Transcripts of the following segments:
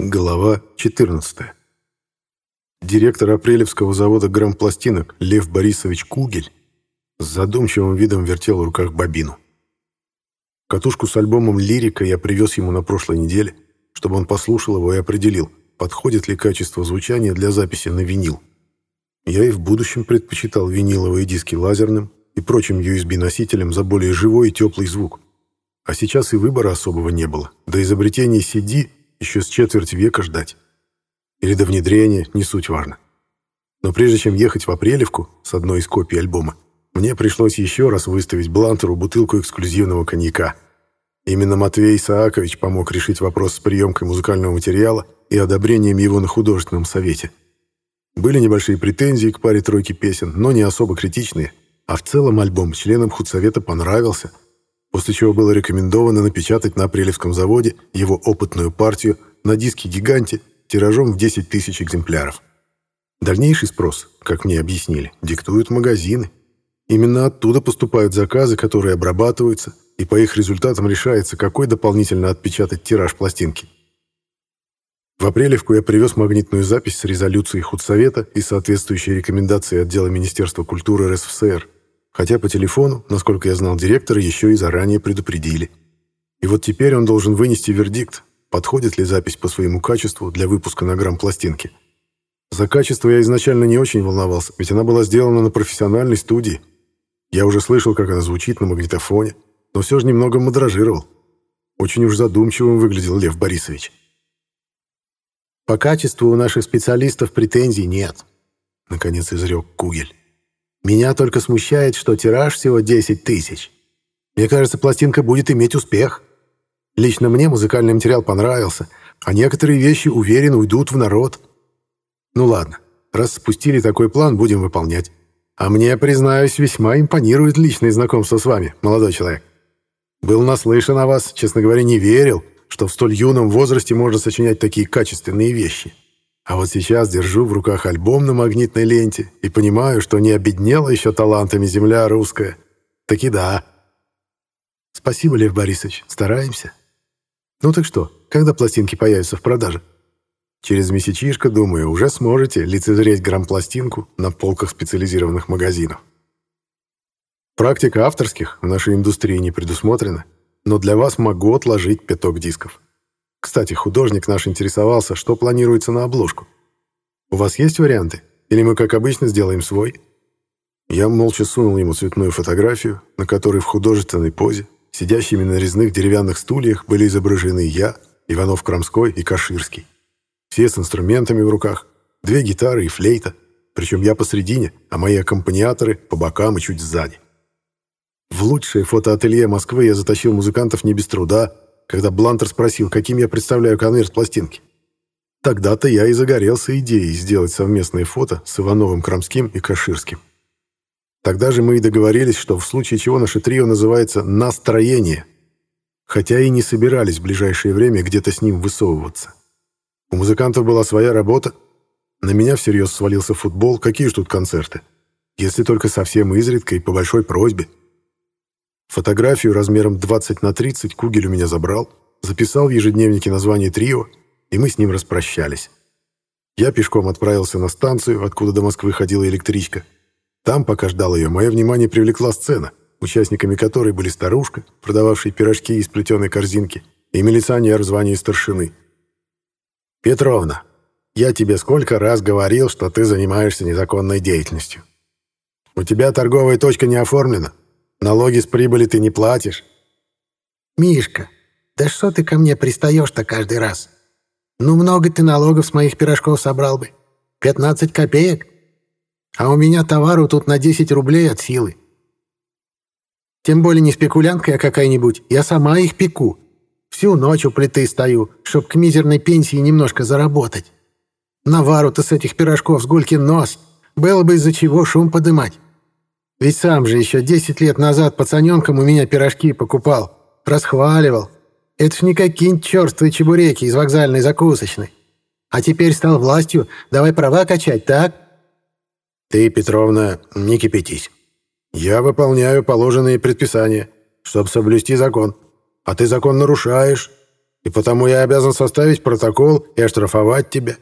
Глава 14. Директор апрелевского завода грампластинок Лев Борисович Кугель с задумчивым видом вертел в руках бобину. Катушку с альбомом «Лирика» я привез ему на прошлой неделе, чтобы он послушал его и определил, подходит ли качество звучания для записи на винил. Я и в будущем предпочитал виниловые диски лазерным и прочим USB-носителям за более живой и теплый звук. А сейчас и выбора особого не было. До изобретения CD еще с четверть века ждать. Или до внедрения, не суть важно. Но прежде чем ехать в Апрелевку с одной из копий альбома, мне пришлось еще раз выставить Блантеру бутылку эксклюзивного коньяка. Именно Матвей Исаакович помог решить вопрос с приемкой музыкального материала и одобрением его на художественном совете. Были небольшие претензии к паре тройки песен, но не особо критичные, а в целом альбом членам худсовета понравился – после чего было рекомендовано напечатать на Апрелевском заводе его опытную партию на диске-гиганте тиражом в 10 тысяч экземпляров. Дальнейший спрос, как мне объяснили, диктуют магазины. Именно оттуда поступают заказы, которые обрабатываются, и по их результатам решается, какой дополнительно отпечатать тираж пластинки. В Апрелевку я привез магнитную запись с резолюцией худсовета и соответствующей рекомендацией отдела Министерства культуры РСФСР – Хотя по телефону, насколько я знал директора, еще и заранее предупредили. И вот теперь он должен вынести вердикт, подходит ли запись по своему качеству для выпуска на грамм-пластинки. За качество я изначально не очень волновался, ведь она была сделана на профессиональной студии. Я уже слышал, как она звучит на магнитофоне, но все же немного модражировал. Очень уж задумчивым выглядел Лев Борисович. «По качеству у наших специалистов претензий нет», — наконец изрек Кугель. Меня только смущает, что тираж всего 10 тысяч. Мне кажется, пластинка будет иметь успех. Лично мне музыкальный материал понравился, а некоторые вещи, уверен, уйдут в народ. Ну ладно, раз спустили такой план, будем выполнять. А мне, признаюсь, весьма импонирует личное знакомство с вами, молодой человек. Был наслышан о вас, честно говоря, не верил, что в столь юном возрасте можно сочинять такие качественные вещи. А вот сейчас держу в руках альбом на магнитной ленте и понимаю, что не обеднела еще талантами земля русская. Таки да. Спасибо, Лев Борисович, стараемся. Ну так что, когда пластинки появятся в продаже? Через месячишко, думаю, уже сможете лицезреть грамм-пластинку на полках специализированных магазинов. Практика авторских в нашей индустрии не предусмотрена, но для вас могу отложить пяток дисков. Кстати, художник наш интересовался, что планируется на обложку. У вас есть варианты? Или мы, как обычно, сделаем свой? Я молча сунул ему цветную фотографию, на которой в художественной позе, сидящими на резных деревянных стульях, были изображены я, Иванов Крамской и Каширский. Все с инструментами в руках, две гитары и флейта, причем я посредине, а мои аккомпаниаторы по бокам и чуть сзади. В лучшее фотоателье Москвы я затащил музыкантов не без труда, когда Блантер спросил, каким я представляю конверт пластинки. Тогда-то я и загорелся идеей сделать совместное фото с Ивановым Крамским и Каширским. Тогда же мы и договорились, что в случае чего наше трио называется «настроение», хотя и не собирались в ближайшее время где-то с ним высовываться. У музыкантов была своя работа, на меня всерьез свалился футбол, какие же тут концерты, если только совсем изредка и по большой просьбе. Фотографию размером 20 на 30 Кугель у меня забрал, записал в ежедневнике название трио, и мы с ним распрощались. Я пешком отправился на станцию, откуда до Москвы ходила электричка. Там, пока ждал ее, мое внимание привлекла сцена, участниками которой были старушка, продававшая пирожки из плетеной корзинки, и милиционер в звании старшины. «Петровна, я тебе сколько раз говорил, что ты занимаешься незаконной деятельностью. У тебя торговая точка не оформлена, Налоги с прибыли ты не платишь». «Мишка, да что ты ко мне пристаешь-то каждый раз? Ну, много ты налогов с моих пирожков собрал бы. 15 копеек. А у меня товару тут на 10 рублей от силы. Тем более не спекулянтка я какая-нибудь, я сама их пеку. Всю ночь у плиты стою, чтоб к мизерной пенсии немножко заработать. Навару-то с этих пирожков с гулькин нос. Было бы из-за чего шум подымать. Ведь сам же еще 10 лет назад пацаненком у меня пирожки покупал. Расхваливал. Это ж не какие-нибудь черствые чебуреки из вокзальной закусочной. А теперь стал властью, давай права качать, так? Ты, Петровна, не кипятись. Я выполняю положенные предписания, чтобы соблюсти закон. А ты закон нарушаешь. и потому я обязан составить протокол и оштрафовать тебя».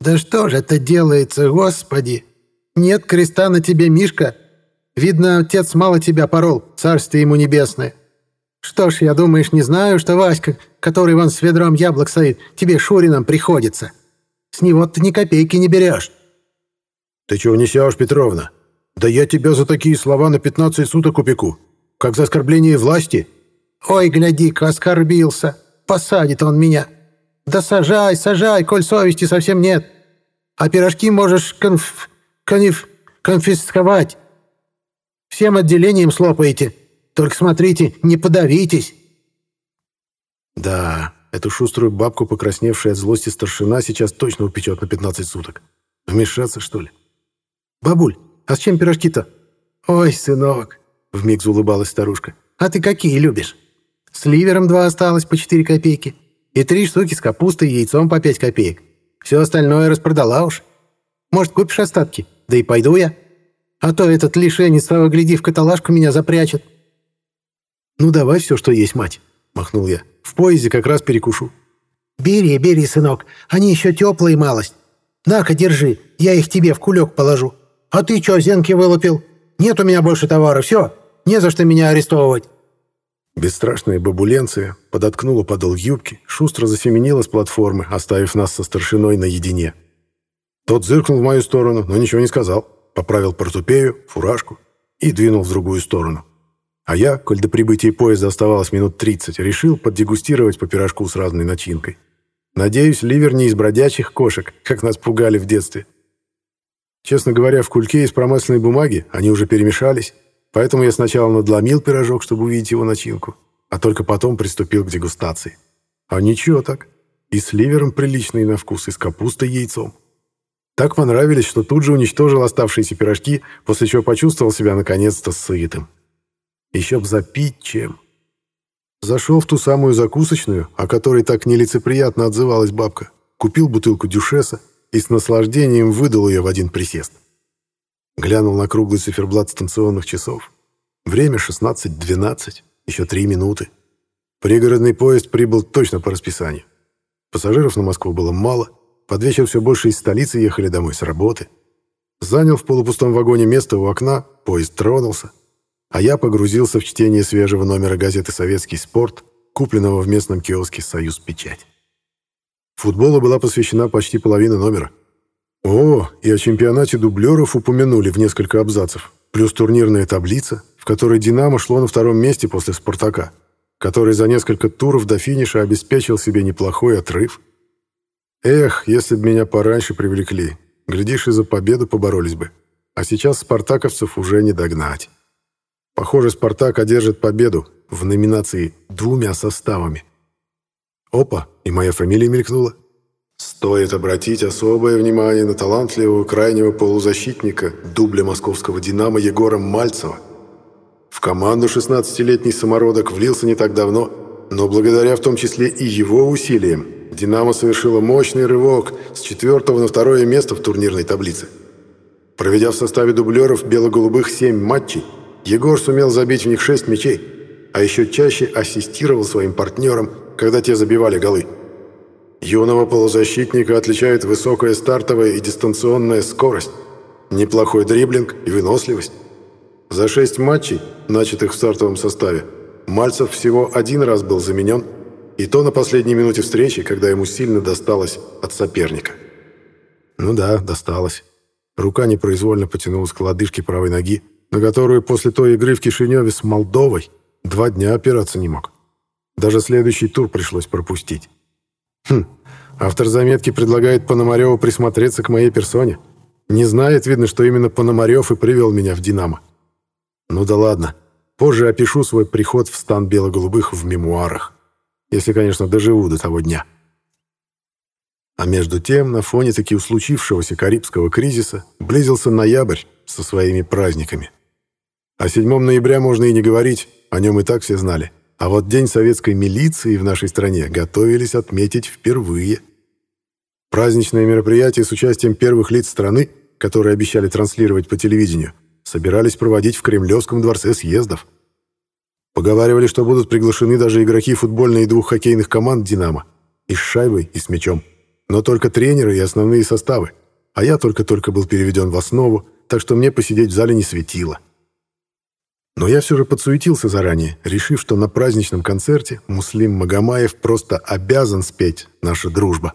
«Да что же это делается, Господи! Нет креста на тебе, Мишка! Видно, отец мало тебя порол, царствие ему небесное. Что ж, я думаешь, не знаю, что Васька, который вон с ведром яблок стоит, тебе Шурином приходится. С него ты ни копейки не берешь». «Ты чего несешь, Петровна? Да я тебя за такие слова на 15 суток упеку, как за оскорбление власти». «Ой, гляди-ка, оскорбился. Посадит он меня. Да сажай, сажай, коль совести совсем нет. А пирожки можешь конф... конф... конфисковать. Всем отделением слопаете. Только смотрите, не подавитесь». Да, эту шуструю бабку, покрасневшая от злости старшина, сейчас точно упечет на 15 суток. Вмешаться, что ли? «Бабуль, а с чем пирожки-то?» «Ой, сынок», — вмиг заулыбалась старушка. «А ты какие любишь?» «С ливером два осталось по 4 копейки. И три штуки с капустой и яйцом по 5 копеек. Все остальное распродала уж. Может, купишь остатки? Да и пойду я. А то этот лишенец, того гляди, в каталажку меня запрячет». «Ну, давай все, что есть, мать», — махнул я. «В поезде как раз перекушу». «Бери, бери, сынок. Они еще теплые малость. На-ка, держи, я их тебе в кулек положу. А ты что, зенки вылупил? Нет у меня больше товара, все, не за что меня арестовывать». Бесстрашная бабуленция подоткнула подол юбки, шустро засеменила с платформы, оставив нас со старшиной наедине. Тот зыркнул в мою сторону, но ничего не сказал, поправил портупею, фуражку и двинул в другую сторону. А я, коль до прибытия поезда оставалось минут 30, решил поддегустировать по пирожку с разной начинкой. Надеюсь, ливер не из бродячих кошек, как нас пугали в детстве. Честно говоря, в кульке из промасленной бумаги они уже перемешались, поэтому я сначала надломил пирожок, чтобы увидеть его начинку, а только потом приступил к дегустации. А ничего так. И с ливером приличный на вкус, и с капустой яйцом. Так понравились, что тут же уничтожил оставшиеся пирожки, после чего почувствовал себя наконец-то сытым. Еще б запить чем. Зашел в ту самую закусочную, о которой так нелицеприятно отзывалась бабка. Купил бутылку дюшеса и с наслаждением выдал ее в один присест. Глянул на круглый циферблат станционных часов. Время 16.12, еще три минуты. Пригородный поезд прибыл точно по расписанию. Пассажиров на Москву было мало, под вечер все больше из столицы ехали домой с работы. Занял в полупустом вагоне место у окна, поезд тронулся а я погрузился в чтение свежего номера газеты «Советский спорт», купленного в местном киоске «Союз Печать». Футболу была посвящена почти половина номера. О, и о чемпионате дублеров упомянули в несколько абзацев, плюс турнирная таблица, в которой «Динамо» шло на втором месте после «Спартака», который за несколько туров до финиша обеспечил себе неплохой отрыв. Эх, если бы меня пораньше привлекли, глядишь, и за победу поборолись бы. А сейчас спартаковцев уже не догнать. Похоже, «Спартак» одержит победу в номинации двумя составами. Опа, и моя фамилия мелькнула. Стоит обратить особое внимание на талантливого крайнего полузащитника дубля московского «Динамо» Егора Мальцева. В команду 16-летний самородок влился не так давно, но благодаря в том числе и его усилиям «Динамо» совершила мощный рывок с четвертого на второе место в турнирной таблице. Проведя в составе дублеров бело-голубых 7 матчей, Егор сумел забить в них шесть мячей, а еще чаще ассистировал своим партнерам, когда те забивали голы. Юного полузащитника отличает высокая стартовая и дистанционная скорость, неплохой дриблинг и выносливость. За шесть матчей, начатых в стартовом составе, Мальцев всего один раз был заменен, и то на последней минуте встречи, когда ему сильно досталось от соперника. Ну да, досталось. Рука непроизвольно потянулась к лодыжке правой ноги, на которую после той игры в Кишиневе с Молдовой два дня опираться не мог. Даже следующий тур пришлось пропустить. Хм, автор заметки предлагает Пономареву присмотреться к моей персоне. Не знает, видно, что именно Пономарев и привел меня в «Динамо». Ну да ладно, позже опишу свой приход в стан бело-голубых в мемуарах. Если, конечно, доживу до того дня. А между тем, на фоне таки случившегося Карибского кризиса, близился ноябрь со своими праздниками. О 7 ноября можно и не говорить, о нем и так все знали. А вот День советской милиции в нашей стране готовились отметить впервые. Праздничное мероприятие с участием первых лиц страны, которые обещали транслировать по телевидению, собирались проводить в Кремлевском дворце съездов. Поговаривали, что будут приглашены даже игроки футбольной и двух хоккейных команд «Динамо». И с шайбой, и с мячом. Но только тренеры и основные составы. А я только-только был переведен в основу, так что мне посидеть в зале не светило. Но я все же подсуетился заранее, решив, что на праздничном концерте Муслим Магомаев просто обязан спеть «Наша дружба».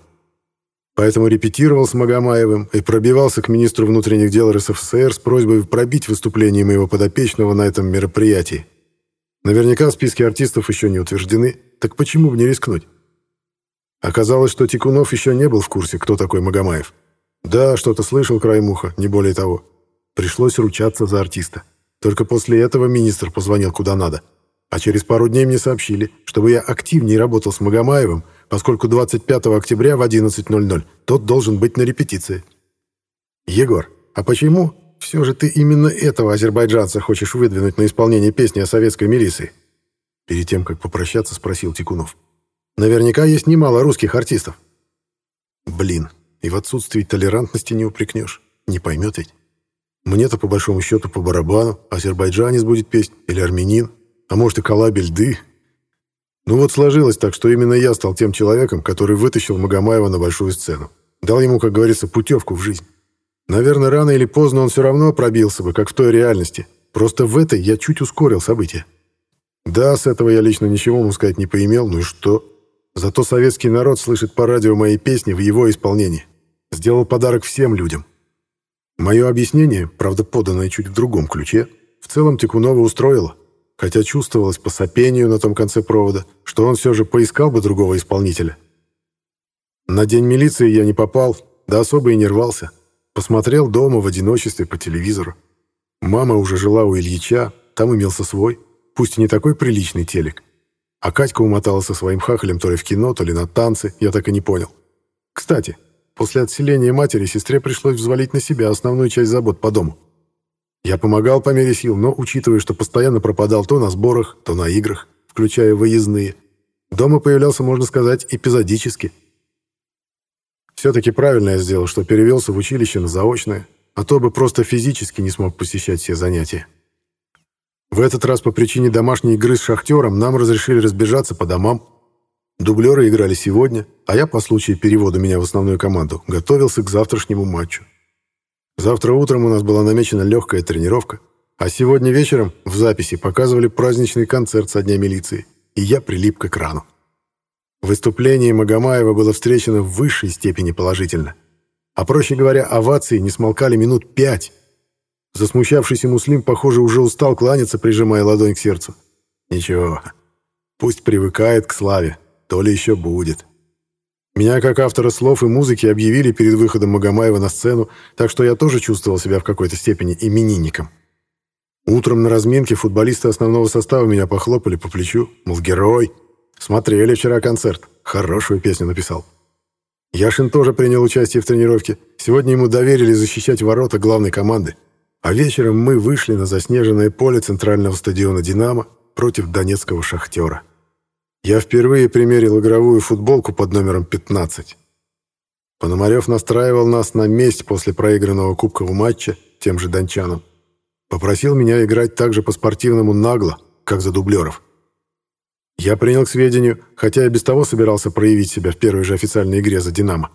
Поэтому репетировал с Магомаевым и пробивался к министру внутренних дел РСФСР с просьбой пробить выступление моего подопечного на этом мероприятии. Наверняка списки артистов еще не утверждены, так почему бы не рискнуть? Оказалось, что Тикунов еще не был в курсе, кто такой Магомаев. Да, что-то слышал краем уха, не более того. Пришлось ручаться за артиста. Только после этого министр позвонил куда надо. А через пару дней мне сообщили, чтобы я активнее работал с Магомаевым, поскольку 25 октября в 11.00 тот должен быть на репетиции. «Егор, а почему все же ты именно этого азербайджанца хочешь выдвинуть на исполнение песни о советской милиции?» Перед тем, как попрощаться, спросил Тикунов. «Наверняка есть немало русских артистов». «Блин, и в отсутствии толерантности не упрекнешь. Не поймет ведь». Мне-то, по большому счету, по барабану. Азербайджанец будет петь или армянин. А может, и Калабель-ды. Ну вот сложилось так, что именно я стал тем человеком, который вытащил Магомаева на большую сцену. Дал ему, как говорится, путевку в жизнь. Наверное, рано или поздно он все равно пробился бы, как в той реальности. Просто в этой я чуть ускорил события. Да, с этого я лично ничего, ему сказать, не поимел, ну и что? Зато советский народ слышит по радио мои песни в его исполнении. Сделал подарок всем людям. Мое объяснение, правда поданное чуть в другом ключе, в целом Тикунова устроило, хотя чувствовалось по сопению на том конце провода, что он все же поискал бы другого исполнителя. На день милиции я не попал, да особо и не рвался. Посмотрел дома в одиночестве по телевизору. Мама уже жила у Ильича, там имелся свой, пусть и не такой приличный телек. А Катька умотала со своим хахалем то ли в кино, то ли на танцы, я так и не понял. Кстати, После отселения матери сестре пришлось взвалить на себя основную часть забот по дому. Я помогал по мере сил, но, учитывая, что постоянно пропадал то на сборах, то на играх, включая выездные, дома появлялся, можно сказать, эпизодически. Все-таки правильно я сделал, что перевелся в училище на заочное, а то бы просто физически не смог посещать все занятия. В этот раз по причине домашней игры с шахтером нам разрешили разбежаться по домам, Дублеры играли сегодня, а я, по случаю перевода меня в основную команду, готовился к завтрашнему матчу. Завтра утром у нас была намечена легкая тренировка, а сегодня вечером в записи показывали праздничный концерт со Дня милиции, и я прилип к экрану. Выступление Магомаева было встречено в высшей степени положительно. А проще говоря, овации не смолкали минут пять. Засмущавшийся муслим, похоже, уже устал кланяться, прижимая ладонь к сердцу. Ничего, пусть привыкает к славе, то ли еще будет. Меня, как автора слов и музыки, объявили перед выходом Магомаева на сцену, так что я тоже чувствовал себя в какой-то степени именинником. Утром на разминке футболисты основного состава меня похлопали по плечу, мол, герой. Смотрели вчера концерт, хорошую песню написал. Яшин тоже принял участие в тренировке. Сегодня ему доверили защищать ворота главной команды. А вечером мы вышли на заснеженное поле центрального стадиона «Динамо» против донецкого «Шахтера». Я впервые примерил игровую футболку под номером 15. Пономарев настраивал нас на месть после проигранного кубкового матча тем же дончанам. Попросил меня играть так же по-спортивному нагло, как за дублеров. Я принял к сведению, хотя и без того собирался проявить себя в первой же официальной игре за «Динамо».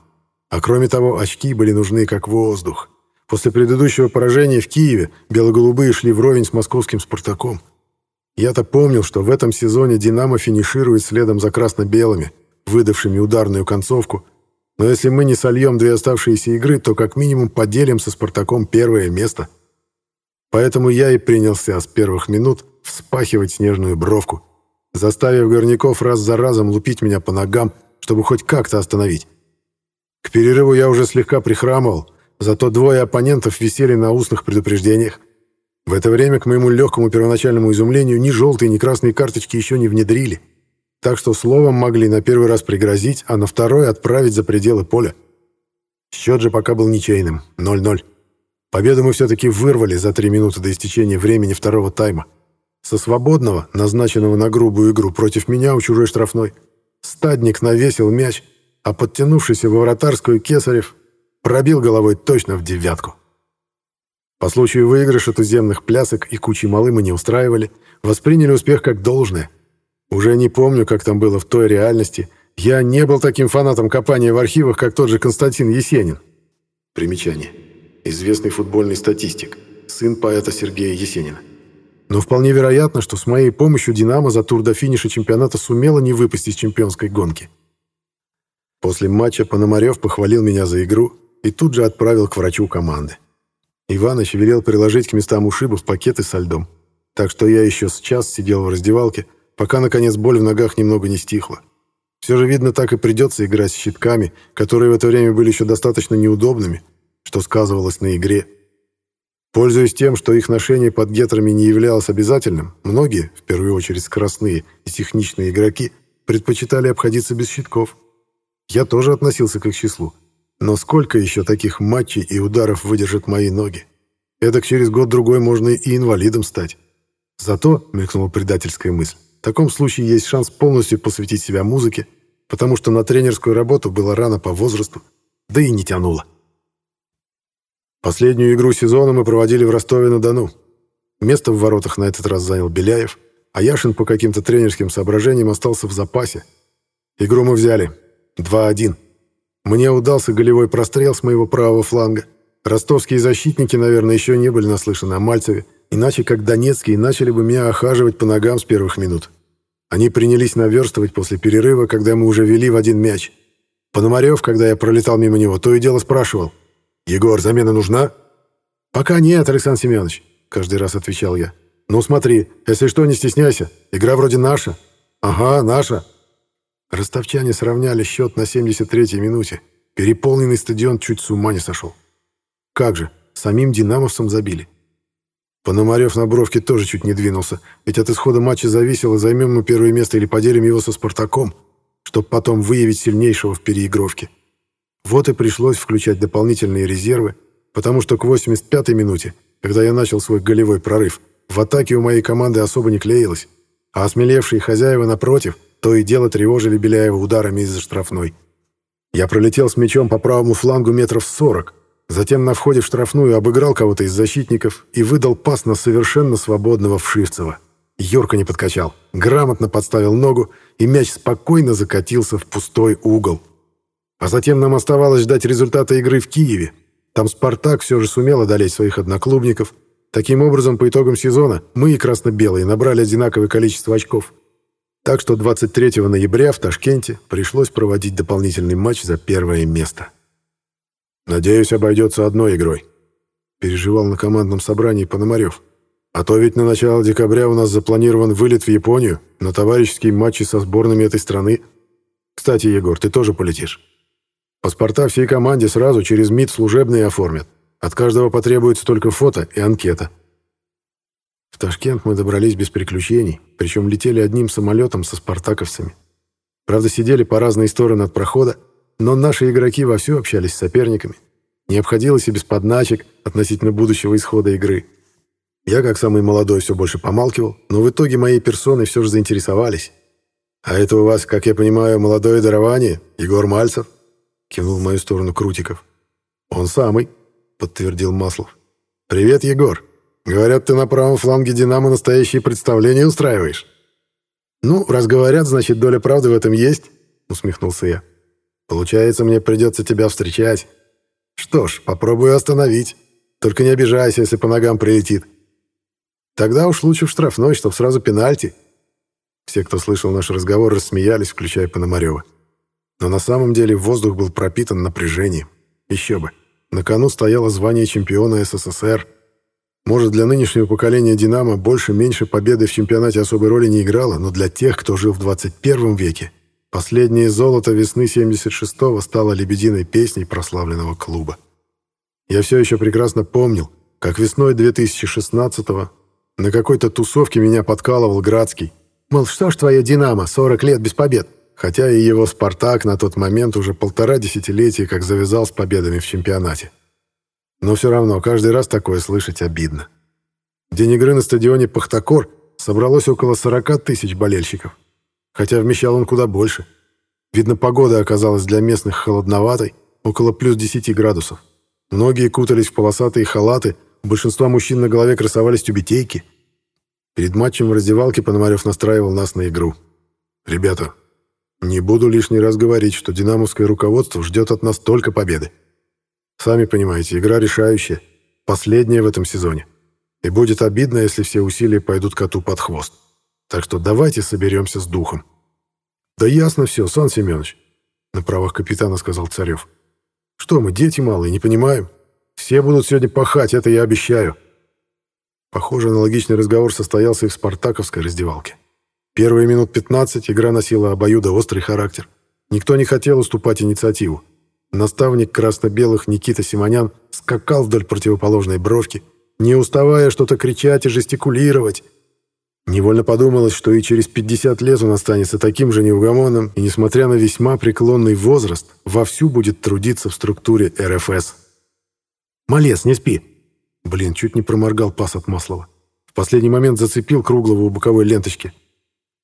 А кроме того, очки были нужны как воздух. После предыдущего поражения в Киеве бело-голубые шли вровень с московским «Спартаком». Я-то помнил, что в этом сезоне «Динамо» финиширует следом за красно-белыми, выдавшими ударную концовку, но если мы не сольем две оставшиеся игры, то как минимум поделим со «Спартаком» первое место. Поэтому я и принялся с первых минут вспахивать снежную бровку, заставив горняков раз за разом лупить меня по ногам, чтобы хоть как-то остановить. К перерыву я уже слегка прихрамывал, зато двое оппонентов висели на устных предупреждениях. В это время, к моему легкому первоначальному изумлению, ни желтые, ни красные карточки еще не внедрили. Так что словом могли на первый раз пригрозить, а на второй отправить за пределы поля. Счет же пока был ничейным — 0-0. Победу мы все-таки вырвали за три минуты до истечения времени второго тайма. Со свободного, назначенного на грубую игру против меня у чужой штрафной, стадник навесил мяч, а подтянувшийся во вратарскую Кесарев пробил головой точно в девятку. По случаю выигрыша туземных плясок и кучи малы мы не устраивали, восприняли успех как должное. Уже не помню, как там было в той реальности. Я не был таким фанатом копания в архивах, как тот же Константин Есенин. Примечание. Известный футбольный статистик. Сын поэта Сергея Есенина. Но вполне вероятно, что с моей помощью «Динамо» за тур до финиша чемпионата сумела не выпасть из чемпионской гонки. После матча Пономарев похвалил меня за игру и тут же отправил к врачу команды. Иваныч велел приложить к местам ушибов пакеты со льдом. Так что я еще с час сидел в раздевалке, пока, наконец, боль в ногах немного не стихла. Все же, видно, так и придется играть с щитками, которые в это время были еще достаточно неудобными, что сказывалось на игре. Пользуясь тем, что их ношение под гетрами не являлось обязательным, многие, в первую очередь скоростные и техничные игроки, предпочитали обходиться без щитков. Я тоже относился к их числу. Но сколько еще таких матчей и ударов выдержат мои ноги? Эдак через год-другой можно и инвалидом стать. Зато, мелькнула предательская мысль, в таком случае есть шанс полностью посвятить себя музыке, потому что на тренерскую работу было рано по возрасту, да и не тянуло. Последнюю игру сезона мы проводили в Ростове-на-Дону. Место в воротах на этот раз занял Беляев, а Яшин по каким-то тренерским соображениям остался в запасе. Игру мы взяли. 2-1. Мне удался голевой прострел с моего правого фланга. Ростовские защитники, наверное, еще не были наслышаны о Мальцеве, иначе как донецкие начали бы меня охаживать по ногам с первых минут. Они принялись наверстывать после перерыва, когда мы уже вели в один мяч. Пономарев, когда я пролетал мимо него, то и дело спрашивал. «Егор, замена нужна?» «Пока нет, Александр Семенович», — каждый раз отвечал я. «Ну смотри, если что, не стесняйся. Игра вроде наша». «Ага, наша». Ростовчане сравняли счет на 73-й минуте. Переполненный стадион чуть с ума не сошел. Как же, самим динамовцам забили. Пономарев на бровке тоже чуть не двинулся, ведь от исхода матча зависело, займем мы первое место или поделим его со «Спартаком», чтобы потом выявить сильнейшего в переигровке. Вот и пришлось включать дополнительные резервы, потому что к 85-й минуте, когда я начал свой голевой прорыв, в атаке у моей команды особо не клеилось, а осмелевшие хозяева напротив то и дело тревожили Беляева ударами из-за штрафной. Я пролетел с мячом по правому флангу метров 40, затем на входе в штрафную обыграл кого-то из защитников и выдал пас на совершенно свободного Вшивцева. Юрка не подкачал, грамотно подставил ногу, и мяч спокойно закатился в пустой угол. А затем нам оставалось ждать результата игры в Киеве. Там «Спартак» все же сумел одолеть своих одноклубников. Таким образом, по итогам сезона мы и красно-белые набрали одинаковое количество очков. Так что 23 ноября в Ташкенте пришлось проводить дополнительный матч за первое место. «Надеюсь, обойдется одной игрой», — переживал на командном собрании Пономарев. «А то ведь на начало декабря у нас запланирован вылет в Японию на товарищеские матчи со сборными этой страны. Кстати, Егор, ты тоже полетишь?» Паспорта всей команде сразу через МИД служебные оформят. От каждого потребуется только фото и анкета. В Ташкент мы добрались без приключений, причем летели одним самолетом со спартаковцами. Правда, сидели по разные стороны от прохода, но наши игроки вовсю общались с соперниками. Не обходилось и без подначек относительно будущего исхода игры. Я, как самый молодой, все больше помалкивал, но в итоге моей персоной все же заинтересовались. «А это у вас, как я понимаю, молодое дарование, Егор Мальцев?» Кивнул в мою сторону Крутиков. «Он самый», — подтвердил Маслов. «Привет, Егор. Говорят, ты на правом фланге «Динамо» настоящие представления устраиваешь». «Ну, раз говорят, значит, доля правды в этом есть», — усмехнулся я. «Получается, мне придется тебя встречать. Что ж, попробую остановить. Только не обижайся, если по ногам прилетит. Тогда уж лучше в штрафной, чтоб сразу пенальти». Все, кто слышал наш разговор, рассмеялись, включая Пономарева. Но на самом деле воздух был пропитан напряжением. Еще бы. На кону стояло звание чемпиона СССР. Может, для нынешнего поколения «Динамо» больше-меньше победы в чемпионате особой роли не играло, но для тех, кто жил в 21 веке, последнее золото весны 76-го стало лебединой песней прославленного клуба. Я все еще прекрасно помнил, как весной 2016-го на какой-то тусовке меня подкалывал Градский. Мол, что ж твое «Динамо», 40 лет без побед? Хотя и его «Спартак» на тот момент уже полтора десятилетия как завязал с победами в чемпионате. Но все равно каждый раз такое слышать обидно. День игры на стадионе «Пахтакор» собралось около 40 тысяч болельщиков, хотя вмещал он куда больше. Видно, погода оказалась для местных холодноватой, около плюс 10 градусов. Многие кутались в полосатые халаты, У большинства мужчин на голове красовались тюбетейки. Перед матчем в раздевалке Пономарев настраивал нас на игру. «Ребята, не буду лишний раз говорить, что динамовское руководство ждет от нас только победы. Сами понимаете, игра решающая, последняя в этом сезоне. И будет обидно, если все усилия пойдут коту под хвост. Так что давайте соберемся с духом». «Да ясно все, Сан Семенович», — на правах капитана сказал Царев. «Что мы, дети малые, не понимаем? Все будут сегодня пахать, это я обещаю». Похоже, аналогичный разговор состоялся и в спартаковской раздевалке. Первые минут 15 игра носила обоюдоострый характер. Никто не хотел уступать инициативу. Наставник красно-белых Никита Симонян скакал вдоль противоположной бровки, не уставая что-то кричать и жестикулировать. Невольно подумалось, что и через 50 лет он останется таким же неугомонным и, несмотря на весьма преклонный возраст, вовсю будет трудиться в структуре РФС. «Малец, не спи!» Блин, чуть не проморгал пас от Маслова. В последний момент зацепил круглого у боковой ленточки.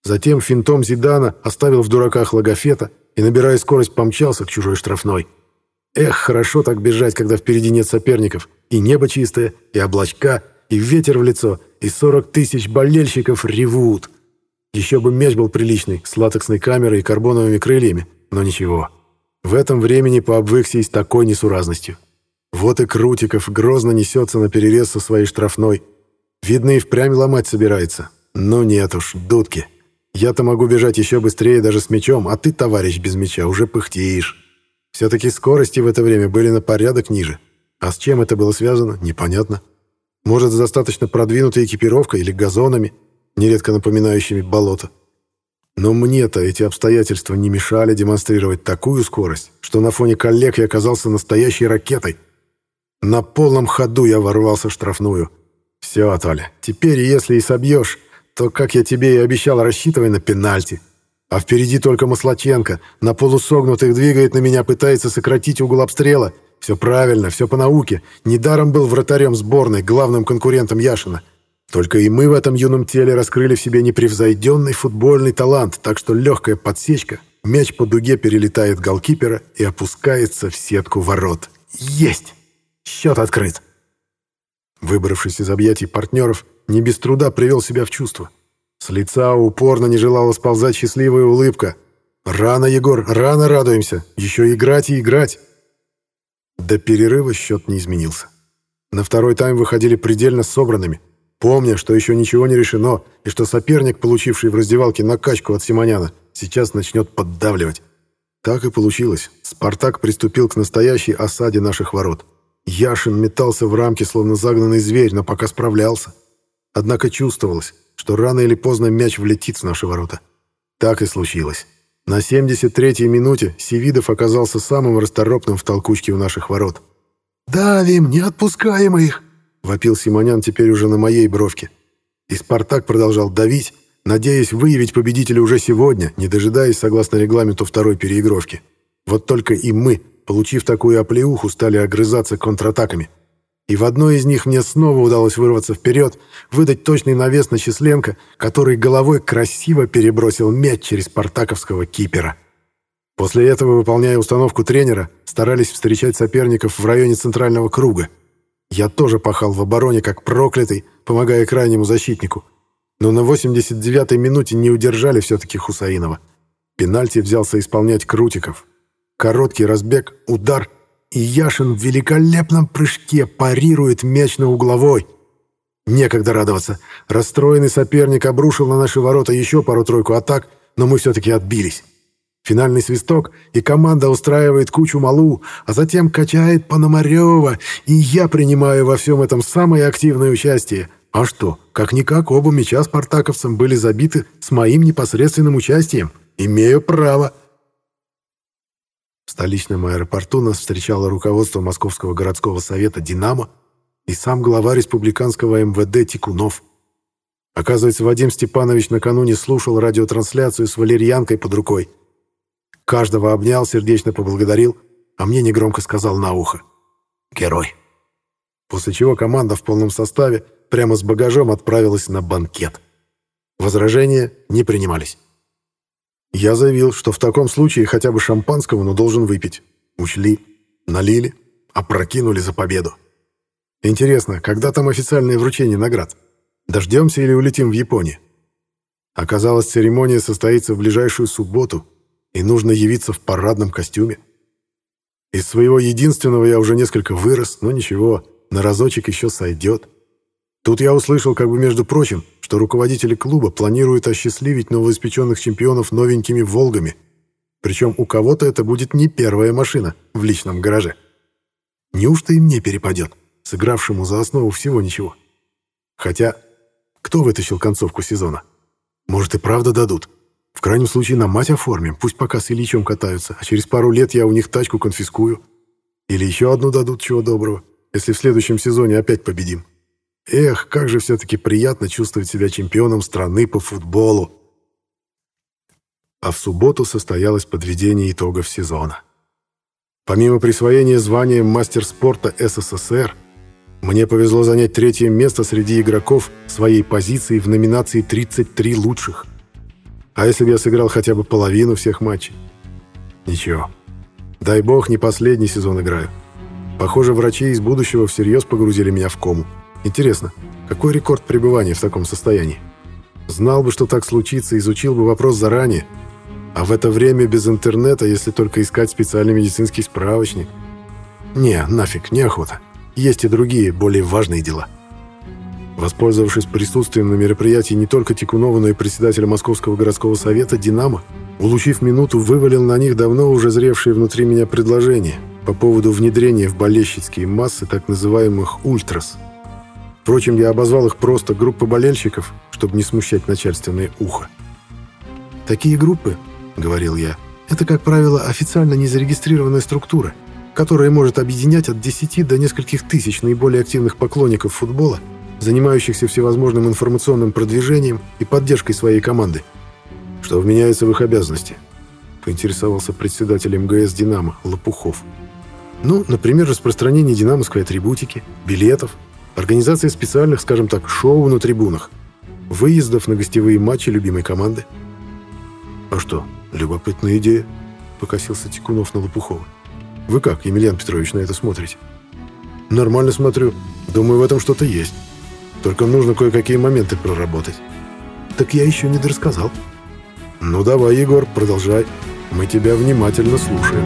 Затем финтом Зидана оставил в дураках логофета и, набирая скорость, помчался к чужой штрафной. Эх, хорошо так бежать, когда впереди нет соперников. И небо чистое, и облачка, и ветер в лицо, и сорок тысяч болельщиков ревут. Еще бы мяч был приличный, с латексной камерой и карбоновыми крыльями, но ничего. В этом времени пообвыкся и с такой несуразностью. Вот и Крутиков грозно несется на перерез со своей штрафной. Видно, и впрямь ломать собирается. Но нет уж, дудки. Я-то могу бежать еще быстрее даже с мячом, а ты, товарищ без мяча, уже пыхтеешь. Все-таки скорости в это время были на порядок ниже. А с чем это было связано, непонятно. Может, с достаточно продвинутой экипировкой или газонами, нередко напоминающими болото. Но мне-то эти обстоятельства не мешали демонстрировать такую скорость, что на фоне коллег я оказался настоящей ракетой. На полном ходу я ворвался в штрафную. «Все, Толя, теперь, если и собьешь, то, как я тебе и обещал, рассчитывай на пенальти. А впереди только Маслаченко, на полусогнутых двигает на меня, пытается сократить угол обстрела. Все правильно, все по науке. Недаром был вратарем сборной, главным конкурентом Яшина. Только и мы в этом юном теле раскрыли в себе непревзойденный футбольный талант, так что легкая подсечка, мяч по дуге перелетает голкипера и опускается в сетку ворот. Есть! Счет открыт. Выбравшись из объятий партнеров, не без труда привел себя в чувство. С лица упорно не желала сползать счастливая улыбка. «Рано, Егор, рано радуемся. Еще играть и играть». До перерыва счет не изменился. На второй тайм выходили предельно собранными, помня, что еще ничего не решено, и что соперник, получивший в раздевалке накачку от Симоняна, сейчас начнет поддавливать. Так и получилось. «Спартак» приступил к настоящей осаде наших ворот. Яшин метался в рамке, словно загнанный зверь, но пока справлялся. Однако чувствовалось, что рано или поздно мяч влетит в наши ворота. Так и случилось. На 73-й минуте Севидов оказался самым расторопным в толкучке у наших ворот. «Давим, не отпускаем их!» — вопил Симонян теперь уже на моей бровке. И «Спартак» продолжал давить, надеясь выявить победителя уже сегодня, не дожидаясь, согласно регламенту, второй переигровки. Вот только и мы, получив такую оплеуху, стали огрызаться контратаками — и в одной из них мне снова удалось вырваться вперед, выдать точный навес на Численко, который головой красиво перебросил мяч через спартаковского кипера. После этого, выполняя установку тренера, старались встречать соперников в районе центрального круга. Я тоже пахал в обороне как проклятый, помогая крайнему защитнику. Но на 89-й минуте не удержали все-таки Хусаинова. Пенальти взялся исполнять Крутиков. Короткий разбег, удар — и Яшин в великолепном прыжке парирует мяч на угловой. Некогда радоваться. Расстроенный соперник обрушил на наши ворота еще пару-тройку атак, но мы все-таки отбились. Финальный свисток, и команда устраивает кучу малу, а затем качает Пономарева, и я принимаю во всем этом самое активное участие. А что, как-никак оба мяча спартаковцам были забиты с моим непосредственным участием. Имею право. Столичном аэропорту нас встречало руководство Московского городского совета «Динамо» и сам глава республиканского МВД Тикунов. Оказывается, Вадим Степанович накануне слушал радиотрансляцию с валерьянкой под рукой. Каждого обнял, сердечно поблагодарил, а мне негромко сказал на ухо «Герой». После чего команда в полном составе прямо с багажом отправилась на банкет. Возражения не принимались. Я заявил, что в таком случае хотя бы шампанского, но должен выпить. Учли, налили, опрокинули за победу. Интересно, когда там официальное вручение наград? Дождемся или улетим в Японию? Оказалось, церемония состоится в ближайшую субботу, и нужно явиться в парадном костюме. Из своего единственного я уже несколько вырос, но ничего, на разочек еще сойдет. Тут я услышал, как бы между прочим, что руководители клуба планируют осчастливить новоиспеченных чемпионов новенькими «Волгами». Причем у кого-то это будет не первая машина в личном гараже. Неужто и мне перепадет, сыгравшему за основу всего ничего? Хотя, кто вытащил концовку сезона? Может и правда дадут? В крайнем случае на мать оформим, пусть пока с Ильичом катаются, а через пару лет я у них тачку конфискую. Или еще одну дадут, чего доброго, если в следующем сезоне опять победим. Эх, как же все-таки приятно чувствовать себя чемпионом страны по футболу. А в субботу состоялось подведение итогов сезона. Помимо присвоения звания мастер спорта СССР, мне повезло занять третье место среди игроков своей позиции в номинации «33 лучших». А если бы я сыграл хотя бы половину всех матчей? Ничего. Дай бог, не последний сезон играю. Похоже, врачи из будущего всерьез погрузили меня в кому. Интересно, какой рекорд пребывания в таком состоянии? Знал бы, что так случится, изучил бы вопрос заранее. А в это время без интернета, если только искать специальный медицинский справочник. Не, нафиг, неохота. Есть и другие, более важные дела. Воспользовавшись присутствием на мероприятии не только Тикунова, но и председателя Московского городского совета «Динамо», улучив минуту, вывалил на них давно уже зревшие внутри меня предложения по поводу внедрения в болельщицкие массы так называемых «ультрас». Впрочем, я обозвал их просто группы болельщиков, чтобы не смущать начальственное ухо. «Такие группы, — говорил я, — это, как правило, официально незарегистрированная структура, которая может объединять от 10 до нескольких тысяч наиболее активных поклонников футбола — занимающихся всевозможным информационным продвижением и поддержкой своей команды. Что вменяется в их обязанности? Поинтересовался председатель МГС «Динамо» Лопухов. Ну, например, распространение динамовской атрибутики, билетов, организация специальных, скажем так, шоу на трибунах, выездов на гостевые матчи любимой команды. «А что, любопытная идея», — покосился Тикунов на Лопухова. «Вы как, Емельян Петрович, на это смотрите?» «Нормально смотрю. Думаю, в этом что-то есть». Только нужно кое-какие моменты проработать. Так я еще не дорассказал. Ну давай, Егор, продолжай. Мы тебя внимательно слушаем.